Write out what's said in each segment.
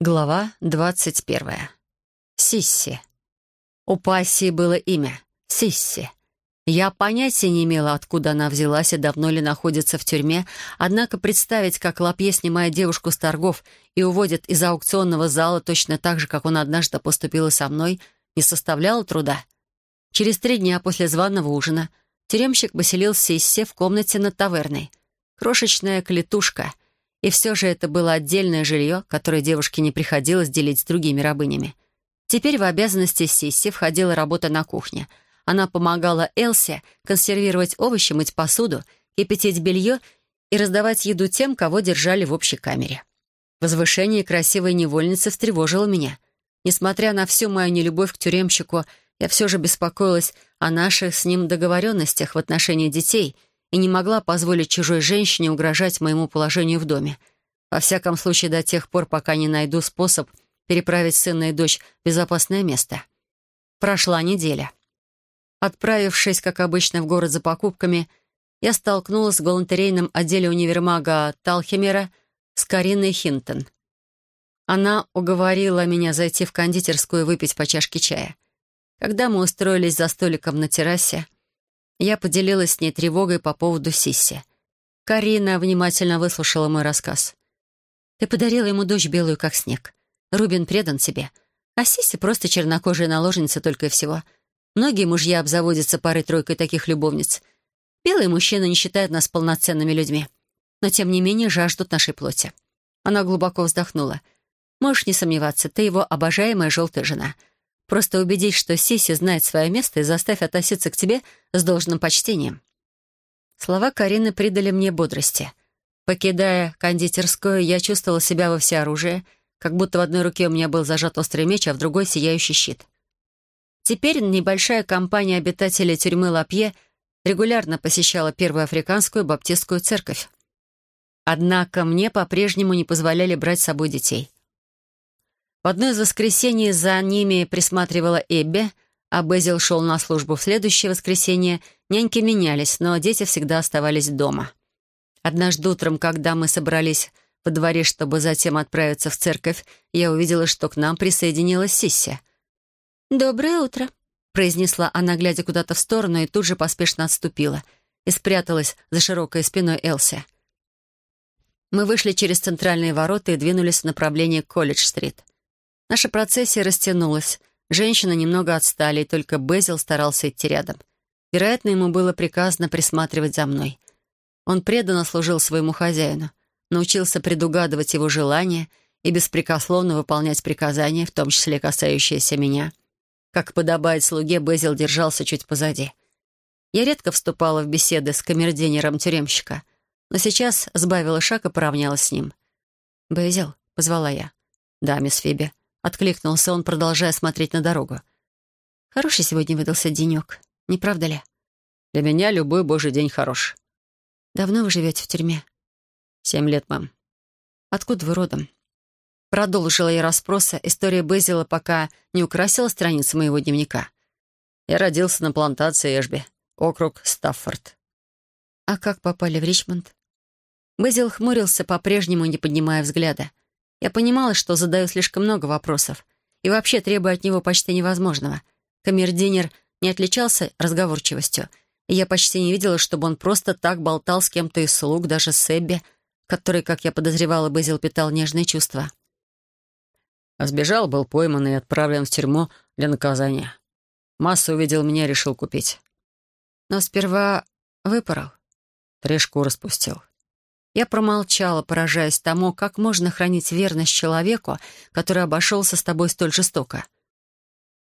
Глава двадцать первая. Сисси. У Пассии было имя — Сисси. Я понятия не имела, откуда она взялась и давно ли находится в тюрьме, однако представить, как Лапье снимает девушку с торгов и уводит из аукционного зала точно так же, как он однажды поступил со мной, не составляло труда. Через три дня после званого ужина тюремщик поселил Сисси в комнате над таверной. Крошечная клетушка — и все же это было отдельное жилье, которое девушке не приходилось делить с другими рабынями. Теперь в обязанности Сисси входила работа на кухне. Она помогала Элсе консервировать овощи, мыть посуду, кипятить белье и раздавать еду тем, кого держали в общей камере. Возвышение красивой невольницы встревожило меня. Несмотря на всю мою нелюбовь к тюремщику, я все же беспокоилась о наших с ним договоренностях в отношении детей — и не могла позволить чужой женщине угрожать моему положению в доме. Во всяком случае, до тех пор, пока не найду способ переправить сына и дочь в безопасное место. Прошла неделя. Отправившись, как обычно, в город за покупками, я столкнулась в галантерейном отделе универмага Талхемера с Кариной Хинтон. Она уговорила меня зайти в кондитерскую и выпить по чашке чая. Когда мы устроились за столиком на террасе, я поделилась с ней тревогой по поводу Сисси. Карина внимательно выслушала мой рассказ. «Ты подарила ему дочь белую, как снег. Рубин предан тебе. А Сисси просто чернокожая наложница только и всего. Многие мужья обзаводятся парой-тройкой таких любовниц. Белые мужчины не считают нас полноценными людьми, но тем не менее жаждут нашей плоти». Она глубоко вздохнула. «Можешь не сомневаться, ты его обожаемая желтая жена». Просто убедись, что Сиси знает свое место и заставь относиться к тебе с должным почтением». Слова Карины придали мне бодрости. Покидая кондитерскую, я чувствовала себя во всеоружии, как будто в одной руке у меня был зажат острый меч, а в другой — сияющий щит. Теперь небольшая компания обитателей тюрьмы Лапье регулярно посещала Первую Африканскую Баптистскую церковь. Однако мне по-прежнему не позволяли брать с собой детей. В одно из воскресений за ними присматривала Эбби, а Безил шел на службу в следующее воскресенье. Няньки менялись, но дети всегда оставались дома. Однажды утром, когда мы собрались во дворе, чтобы затем отправиться в церковь, я увидела, что к нам присоединилась Сисси. «Доброе утро», — произнесла она, глядя куда-то в сторону, и тут же поспешно отступила и спряталась за широкой спиной Элси. Мы вышли через центральные ворота и двинулись в направлении Колледж-стрит. Наша процессия растянулась. Женщины немного отстали, и только Безил старался идти рядом. Вероятно, ему было приказано присматривать за мной. Он преданно служил своему хозяину, научился предугадывать его желания и беспрекословно выполнять приказания, в том числе касающиеся меня. Как подобает слуге, Безил держался чуть позади. Я редко вступала в беседы с камердинером тюремщика, но сейчас сбавила шаг и поравнялась с ним. «Безил», — позвала я. «Да, мисс Фиби», — откликнулся он, продолжая смотреть на дорогу. «Хороший сегодня выдался денек, не правда ли?» «Для меня любой божий день хорош». «Давно вы живете в тюрьме?» «Семь лет, мам». «Откуда вы родом?» Продолжила я расспроса. История Безила пока не украсила страницы моего дневника. «Я родился на плантации Эшби, округ Стаффорд». «А как попали в Ричмонд?» Безил хмурился, по-прежнему не поднимая взгляда. Я понимала, что задаю слишком много вопросов и вообще требую от него почти невозможного. Камердинер не отличался разговорчивостью, и я почти не видела, чтобы он просто так болтал с кем-то из слуг, даже с Эбби, который, как я подозревала, Безил питал нежные чувства. Сбежал, был пойман и отправлен в тюрьму для наказания. Масса увидел меня и решил купить. Но сперва выпорол. Трешку распустил. Я промолчала, поражаясь тому, как можно хранить верность человеку, который обошелся с тобой столь жестоко.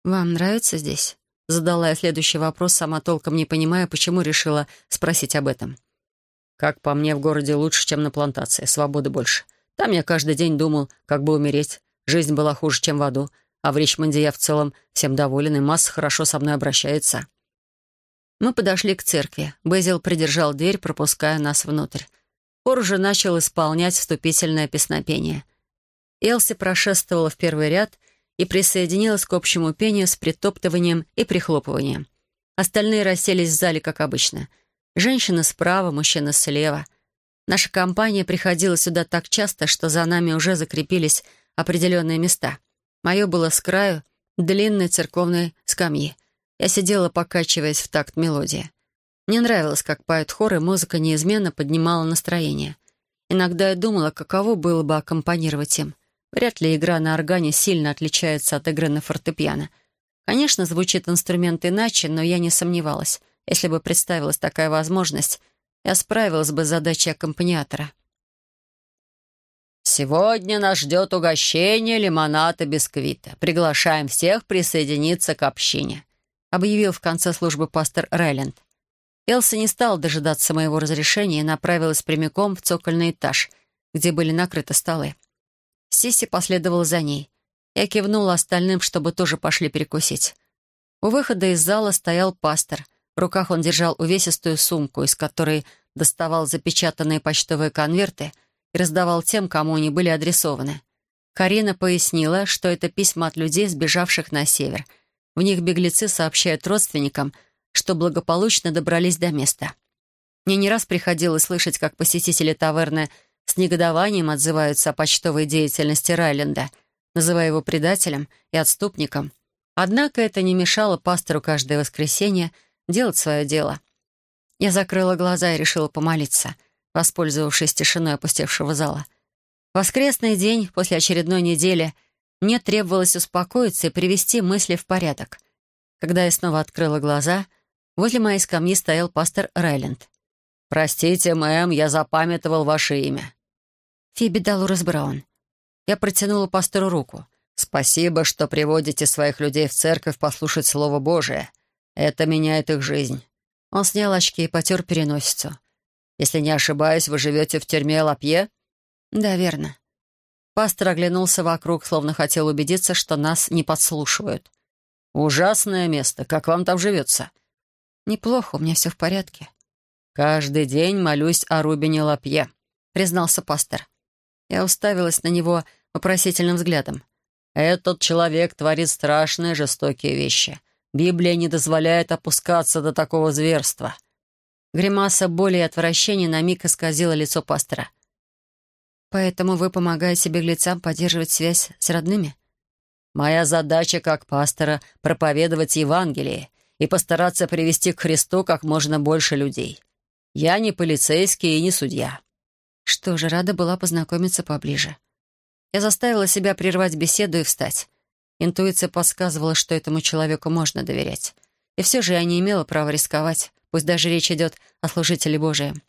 «Вам нравится здесь?» Задала я следующий вопрос, сама толком не понимая, почему решила спросить об этом. «Как по мне, в городе лучше, чем на плантации. Свободы больше. Там я каждый день думал, как бы умереть. Жизнь была хуже, чем в аду. А в Ричмонде я в целом всем доволен, и масса хорошо со мной обращается». Мы подошли к церкви. Безил придержал дверь, пропуская нас внутрь. Хор уже начал исполнять вступительное песнопение. Элси прошествовала в первый ряд и присоединилась к общему пению с притоптыванием и прихлопыванием. Остальные расселись в зале, как обычно. Женщина справа, мужчина слева. Наша компания приходила сюда так часто, что за нами уже закрепились определенные места. Мое было с краю длинной церковной скамьи. Я сидела, покачиваясь в такт мелодии. Мне нравилось, как поют хор, и музыка неизменно поднимала настроение. Иногда я думала, каково было бы аккомпанировать им. Вряд ли игра на органе сильно отличается от игры на фортепиано. Конечно, звучит инструмент иначе, но я не сомневалась. Если бы представилась такая возможность, я справилась бы с задачей аккомпаниатора. «Сегодня нас ждет угощение, лимонад и бисквита. Приглашаем всех присоединиться к общине», — объявил в конце службы пастор Райленд. Элса не стала дожидаться моего разрешения и направилась прямиком в цокольный этаж, где были накрыты столы. Сисси последовала за ней. Я кивнула остальным, чтобы тоже пошли перекусить. У выхода из зала стоял пастор. В руках он держал увесистую сумку, из которой доставал запечатанные почтовые конверты и раздавал тем, кому они были адресованы. Карина пояснила, что это письма от людей, сбежавших на север. В них беглецы сообщают родственникам — что благополучно добрались до места. Мне не раз приходилось слышать, как посетители таверны с негодованием отзываются о почтовой деятельности Райленда, называя его предателем и отступником. Однако это не мешало пастору каждое воскресенье делать свое дело. Я закрыла глаза и решила помолиться, воспользовавшись тишиной опустевшего зала. воскресный день после очередной недели мне требовалось успокоиться и привести мысли в порядок. Когда я снова открыла глаза — Возле моей скамьи стоял пастор Райленд. «Простите, мэм, я запамятовал ваше имя». «Фиби Далурас Браун». Я протянула пастору руку. «Спасибо, что приводите своих людей в церковь послушать Слово Божие. Это меняет их жизнь». Он снял очки и потер переносицу. «Если не ошибаюсь, вы живете в тюрьме Лапье?» «Да, верно». Пастор оглянулся вокруг, словно хотел убедиться, что нас не подслушивают. «Ужасное место. Как вам там живется?» «Неплохо, у меня все в порядке». «Каждый день молюсь о Рубине Лапье», — признался пастор. Я уставилась на него вопросительным взглядом. «Этот человек творит страшные жестокие вещи. Библия не дозволяет опускаться до такого зверства». Гримаса боли и отвращения на миг исказила лицо пастора. «Поэтому вы помогаете беглецам поддерживать связь с родными?» «Моя задача как пастора — проповедовать Евангелие и постараться привести к Христу как можно больше людей. Я не полицейский и не судья». Что же, рада была познакомиться поближе. Я заставила себя прервать беседу и встать. Интуиция подсказывала, что этому человеку можно доверять. И все же я не имела права рисковать, пусть даже речь идет о служителе Божием.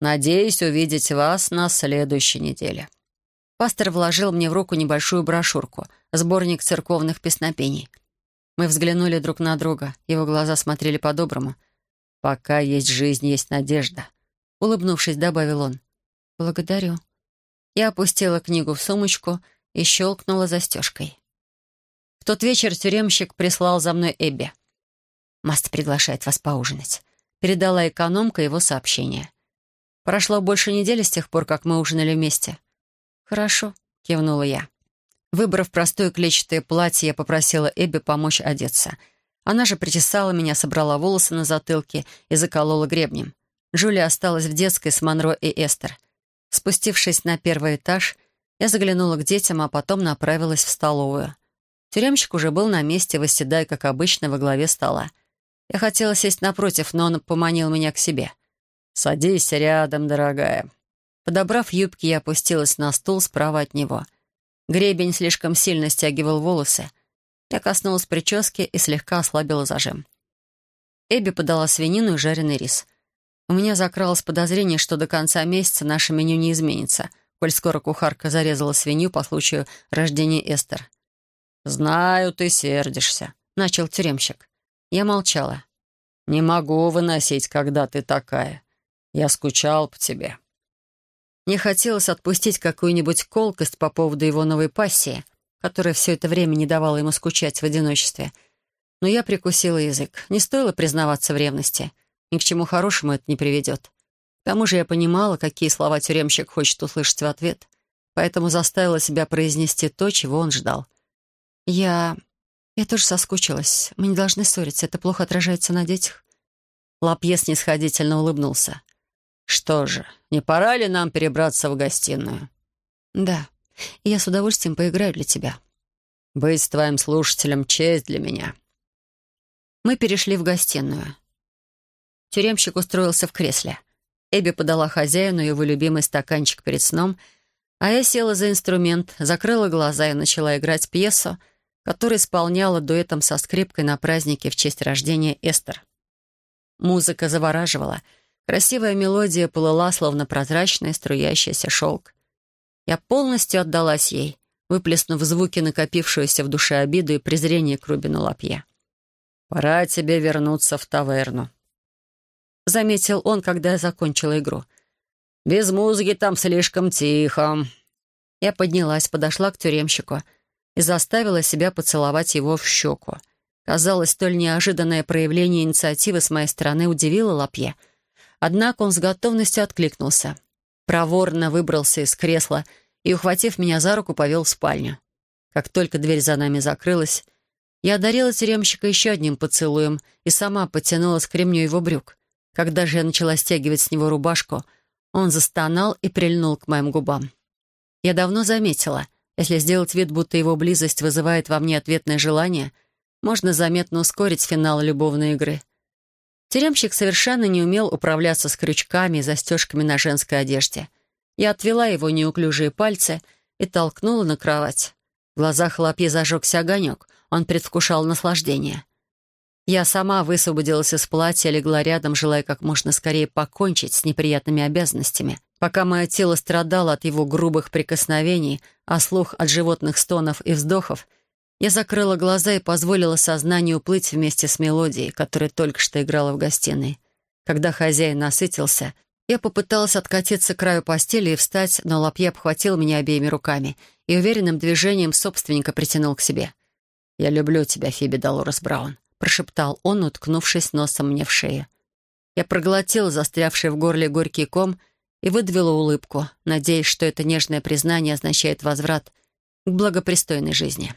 «Надеюсь увидеть вас на следующей неделе». Пастор вложил мне в руку небольшую брошюрку, сборник церковных песнопений — мы взглянули друг на друга. Его глаза смотрели по-доброму. «Пока есть жизнь, есть надежда», — улыбнувшись, добавил он. «Благодарю». Я опустила книгу в сумочку и щелкнула застежкой. В тот вечер тюремщик прислал за мной Эбби. «Маст приглашает вас поужинать», — передала экономка его сообщение. Прошло больше недели с тех пор, как мы ужинали вместе. «Хорошо», — кивнула я. Выбрав простое клетчатое платье, я попросила Эбби помочь одеться. Она же причесала меня, собрала волосы на затылке и заколола гребнем. Джулия осталась в детской с Монро и Эстер. Спустившись на первый этаж, я заглянула к детям, а потом направилась в столовую. Тюремщик уже был на месте, восседая, как обычно, во главе стола. Я хотела сесть напротив, но он поманил меня к себе. «Садись рядом, дорогая». Подобрав юбки, я опустилась на стул справа от него — Гребень слишком сильно стягивал волосы. Я коснулась прически и слегка ослабила зажим. Эбби подала свинину и жареный рис. У меня закралось подозрение, что до конца месяца наше меню не изменится, коль скоро кухарка зарезала свинью по случаю рождения Эстер. «Знаю, ты сердишься», — начал тюремщик. Я молчала. «Не могу выносить, когда ты такая. Я скучал по тебе». Мне хотелось отпустить какую-нибудь колкость по поводу его новой пассии, которая все это время не давала ему скучать в одиночестве. Но я прикусила язык. Не стоило признаваться в ревности. Ни к чему хорошему это не приведет. К тому же я понимала, какие слова тюремщик хочет услышать в ответ, поэтому заставила себя произнести то, чего он ждал. «Я... я тоже соскучилась. Мы не должны ссориться, это плохо отражается на детях». Лапье снисходительно улыбнулся. «Что же, не пора ли нам перебраться в гостиную?» «Да». я с удовольствием поиграю для тебя». «Быть твоим слушателем — честь для меня». Мы перешли в гостиную. Тюремщик устроился в кресле. Эбби подала хозяину его любимый стаканчик перед сном, а я села за инструмент, закрыла глаза и начала играть пьесу, которую исполняла дуэтом со скрипкой на празднике в честь рождения Эстер. Музыка завораживала. Красивая мелодия плыла, словно прозрачный струящийся шелк. Я полностью отдалась ей, выплеснув звуки накопившуюся в душе обиду и презрение к Рубину Лапье. «Пора тебе вернуться в таверну», — заметил он, когда я закончила игру. «Без музыки там слишком тихо». Я поднялась, подошла к тюремщику и заставила себя поцеловать его в щеку. Казалось, столь неожиданное проявление инициативы с моей стороны удивило Лапье. Однако он с готовностью откликнулся. Проворно выбрался из кресла и, ухватив меня за руку, повел в спальню. Как только дверь за нами закрылась, я одарила тюремщика еще одним поцелуем и сама потянулась к ремню его брюк. Когда же я начала стягивать с него рубашку, он застонал и прильнул к моим губам. Я давно заметила, если сделать вид, будто его близость вызывает во мне ответное желание, можно заметно ускорить финал любовной игры. Тюремщик совершенно не умел управляться с крючками и застежками на женской одежде. Я отвела его неуклюжие пальцы и толкнула на кровать. В глазах Лапье зажегся огонек. Он предвкушал наслаждение. Я сама высвободилась из платья, легла рядом, желая как можно скорее покончить с неприятными обязанностями, пока мое тело страдало от его грубых прикосновений, а слух от животных стонов и вздохов — я закрыла глаза и позволила сознанию уплыть вместе с мелодией, которая только что играла в гостиной. Когда хозяин насытился, я попыталась откатиться к краю постели и встать, но Лапье обхватил меня обеими руками и уверенным движением собственника притянул к себе. «Я люблю тебя, Фиби Долорес Браун», — прошептал он, уткнувшись носом мне в шею. Я проглотила застрявший в горле горький ком и выдавила улыбку, надеясь, что это нежное признание означает возврат к благопристойной жизни.